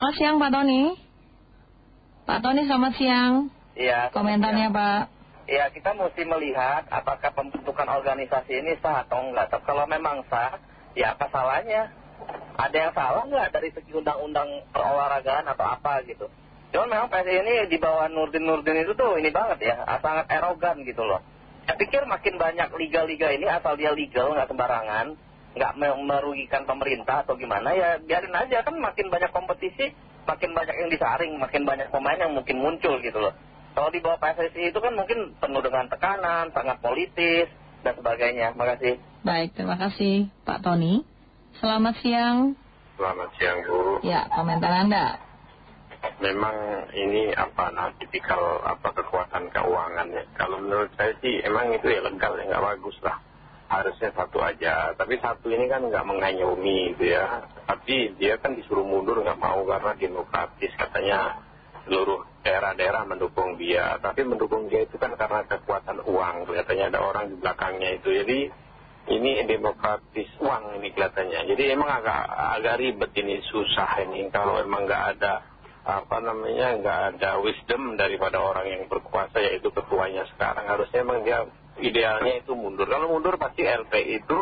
Selamat siang Pak Tony. Pak Tony selamat siang. Iya. Komentarnya Pak. Ya kita mesti melihat apakah pembentukan organisasi ini sah atau enggak. Tapi kalau memang sah, ya apa salahnya? Ada yang salah enggak dari segi undang-undang perolahragaan atau apa gitu. Cuman memang PSI ini di bawah Nurdin Nurdin itu tuh ini banget ya, sangat erogan gitu loh. Saya pikir makin banyak liga-liga ini asal dia legal, nggak sembarangan, nggak merugikan pemerintah atau gimana ya biarin aja kan makin banyak kompetisi, makin banyak yang disaring, makin banyak pemain yang mungkin muncul gitu loh. Kalau di bawah PSSI itu kan mungkin penuh dengan tekanan, sangat politis dan sebagainya. Terima kasih. Baik, terima kasih Pak Tony. Selamat siang. Selamat siang Bu. Ya, komentar Anda. Memang ini apa nah tipikal apa kekuatan keuangan ya. Kalau menurut saya sih emang itu ya legal ya nggak bagus lah. Harusnya satu aja. Tapi satu ini kan nggak mengayomi gitu ya. Tapi dia kan disuruh mundur nggak mau karena demokratis katanya seluruh daerah-daerah mendukung dia. Tapi mendukung dia itu kan karena kekuatan uang. Kelihatannya ada orang di belakangnya itu. Jadi ini demokratis uang ini kelihatannya. Jadi emang agak, agak ribet ini susah ini. Kalau emang nggak ada apa namanya nggak ada wisdom daripada orang yang berkuasa yaitu ketuanya sekarang harusnya emang dia idealnya itu mundur. Kalau mundur pasti LP itu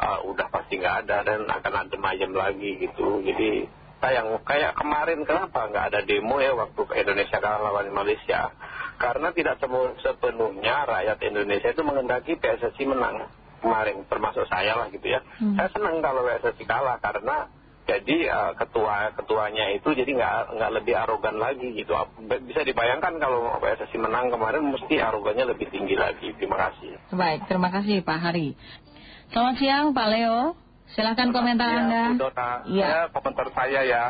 uh, udah pasti nggak ada dan akan adem ayem lagi gitu. Jadi sayang kayak kemarin kenapa nggak ada demo ya waktu Indonesia kalah lawan Malaysia? Karena tidak sepenuhnya rakyat Indonesia itu mengendaki PSSI menang. Kemarin termasuk saya lah gitu ya. Hmm. saya senang kalau PSSI kalah karena jadi uh, ketua ketuanya itu jadi nggak nggak lebih arogan lagi gitu bisa dibayangkan kalau PSSI menang kemarin mesti arogannya lebih tinggi lagi terima kasih Baik, terima kasih Pak Hari. Selamat siang Pak Leo. Silakan komentar Ya, Anda. Dona. Iya. Ya, komentar saya ya.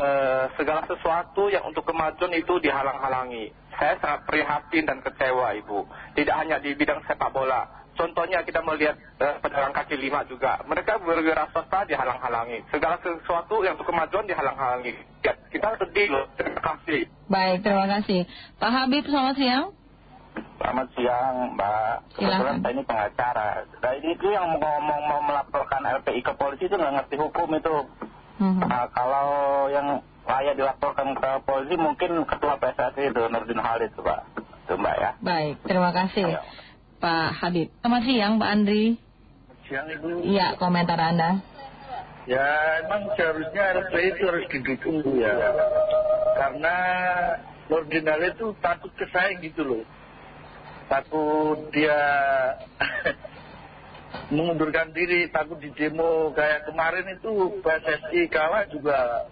Eh, segala sesuatu yang untuk kemajuan itu dihalang-halangi. Saya sangat prihatin dan kecewa, Ibu. Tidak hanya di bidang sepak bola. Contohnya kita melihat eh, pedagang kaki lima juga. Mereka bergerak swasta dihalang-halangi. Segala sesuatu yang untuk kemajuan dihalang-halangi. Ya, kita sedih loh. Terima kasih. Baik, terima kasih. Pak Habib, selamat siang. Selamat siang Mbak. Kebetulan saya ini pengacara. Nah ini itu yang mau ngomong mau melaporkan LPI ke polisi itu nggak ngerti hukum itu. Mhm. Nah, kalau yang layak dilaporkan ke polisi mungkin ketua PSSI itu Nurdin Halid Pak. Itu Mbak ya. Baik, terima kasih Ayo. Pak Habib. Selamat siang Pak Andri. Siang Ibu. Iya, komentar Anda. Ya emang seharusnya RPI itu harus didukung ya. Karena Halid itu takut kesaing gitu loh. Takut dia mengundurkan diri, takut di demo kayak kemarin itu PSSI kalah juga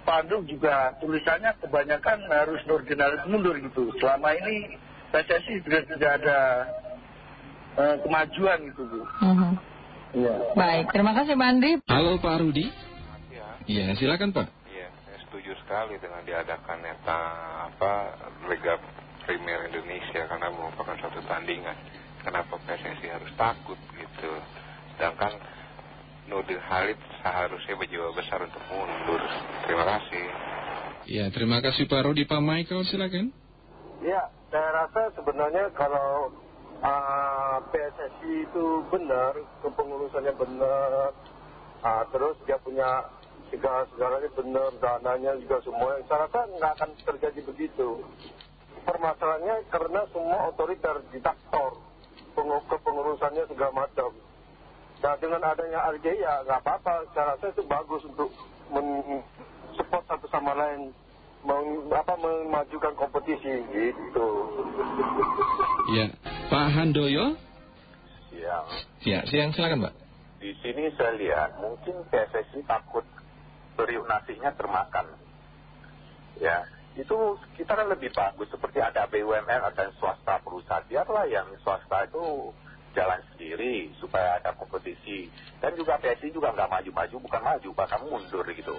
spanduk juga tulisannya kebanyakan harus Halid mundur gitu. Selama ini PSSI juga tidak ada eh, kemajuan gitu Bu. Mhm. Iya. Baik, terima kasih Pak Andri. Halo Pak Rudi. ya Iya, silakan Pak. Iya, saya setuju sekali dengan diadakannya ta, apa Liga Premier Indonesia karena merupakan suatu tandingan. Kenapa PSSI harus takut gitu? Sedangkan Nurdin Halid seharusnya berjiwa besar untuk mundur. Terima kasih. Iya, terima kasih Pak Rudi. Pak Michael, silakan. Ya, saya rasa sebenarnya kalau PSSI itu benar, kepengurusannya benar, ah, terus dia punya segala-segalanya benar, dananya juga semua, saya rasa nggak akan terjadi begitu. Permasalahannya karena semua otoriter, diktator, pengu- kepengurusannya segala macam. Nah dengan adanya RJ ya nggak apa-apa, saya rasa itu bagus untuk men-support satu sama lain, apa, memajukan kompetisi gitu. Iya, Pak Handoyo. Siang. Ya, siang silakan Pak. Di sini saya lihat mungkin PSSI takut periuk nasinya termakan. Ya, itu kita kan lebih bagus seperti ada BUMN atau swasta perusahaan biarlah yang swasta itu jalan sendiri supaya ada kompetisi dan juga PSI juga nggak maju-maju bukan maju bahkan mundur gitu.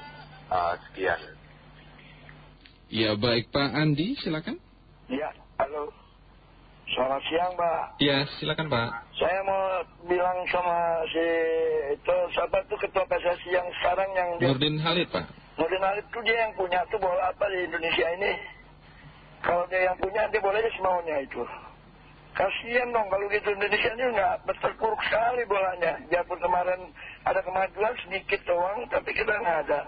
Ah, sekian. Iya, baik Pak Andi, silakan. Iya, halo. Selamat siang, Pak. Iya, silakan Pak. Saya mau bilang sama si itu siapa tuh ketua PSSI yang sekarang yang dia, Nurdin Halid Pak. Nurdin Halid tuh dia yang punya tuh bola apa di Indonesia ini. Kalau dia yang punya, dia bolehnya semaunya itu. Kasian dong kalau gitu Indonesia ini nggak terpuruk sekali bolanya. Biarpun kemarin ada kemajuan sedikit doang, tapi kita nggak ada.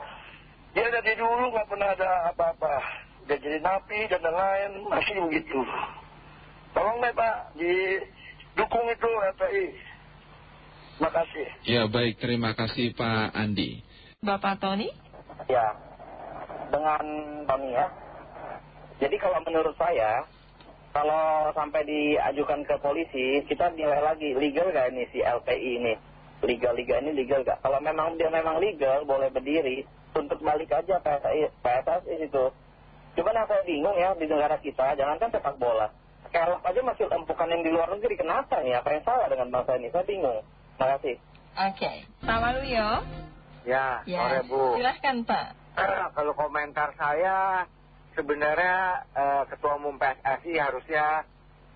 Dia dari dulu nggak pernah ada apa-apa. Dia jadi napi dan lain-lain masih begitu. Tolong deh Pak, didukung itu LPI. Terima kasih. Ya baik, terima kasih Pak Andi. Bapak Tony? Ya, dengan Tony ya. Jadi kalau menurut saya, kalau sampai diajukan ke polisi, kita nilai lagi legal gak ini si LPI ini. Liga-liga ini legal gak? Kalau memang dia memang legal, boleh berdiri, tuntut balik aja PSSI, PSSI itu. Cuman yang saya bingung ya di negara kita, jangankan sepak bola. Kelop aja masih empukan yang di luar negeri, kenapa nih? Apa yang salah dengan bangsa ini? Saya bingung. Terima kasih. Oke. Pak Waluyo? Ya, Ya, sore Bu. silahkan Pak. Kalau komentar saya, sebenarnya eh, Ketua Umum PSSI harusnya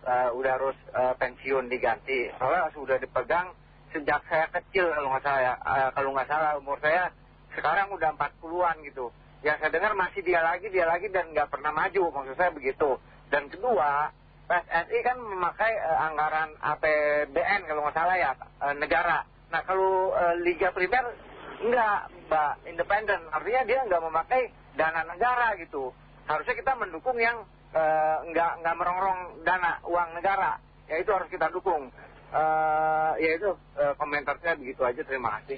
eh, udah harus eh, pensiun diganti. Soalnya sudah dipegang sejak saya kecil kalau nggak salah, ya. Eh, kalau nggak salah umur saya sekarang udah 40-an gitu. Yang saya dengar masih dia lagi, dia lagi dan nggak pernah maju, maksud saya begitu. Dan kedua, PSSI kan memakai eh, anggaran APBN kalau nggak salah ya, eh, negara. Nah kalau eh, Liga Primer enggak, Mbak, independen. Artinya dia nggak memakai dana negara gitu. Harusnya kita mendukung yang nggak nggak merongrong dana uang negara. Ya itu harus kita dukung. Ya itu komentar saya begitu aja. Terima kasih.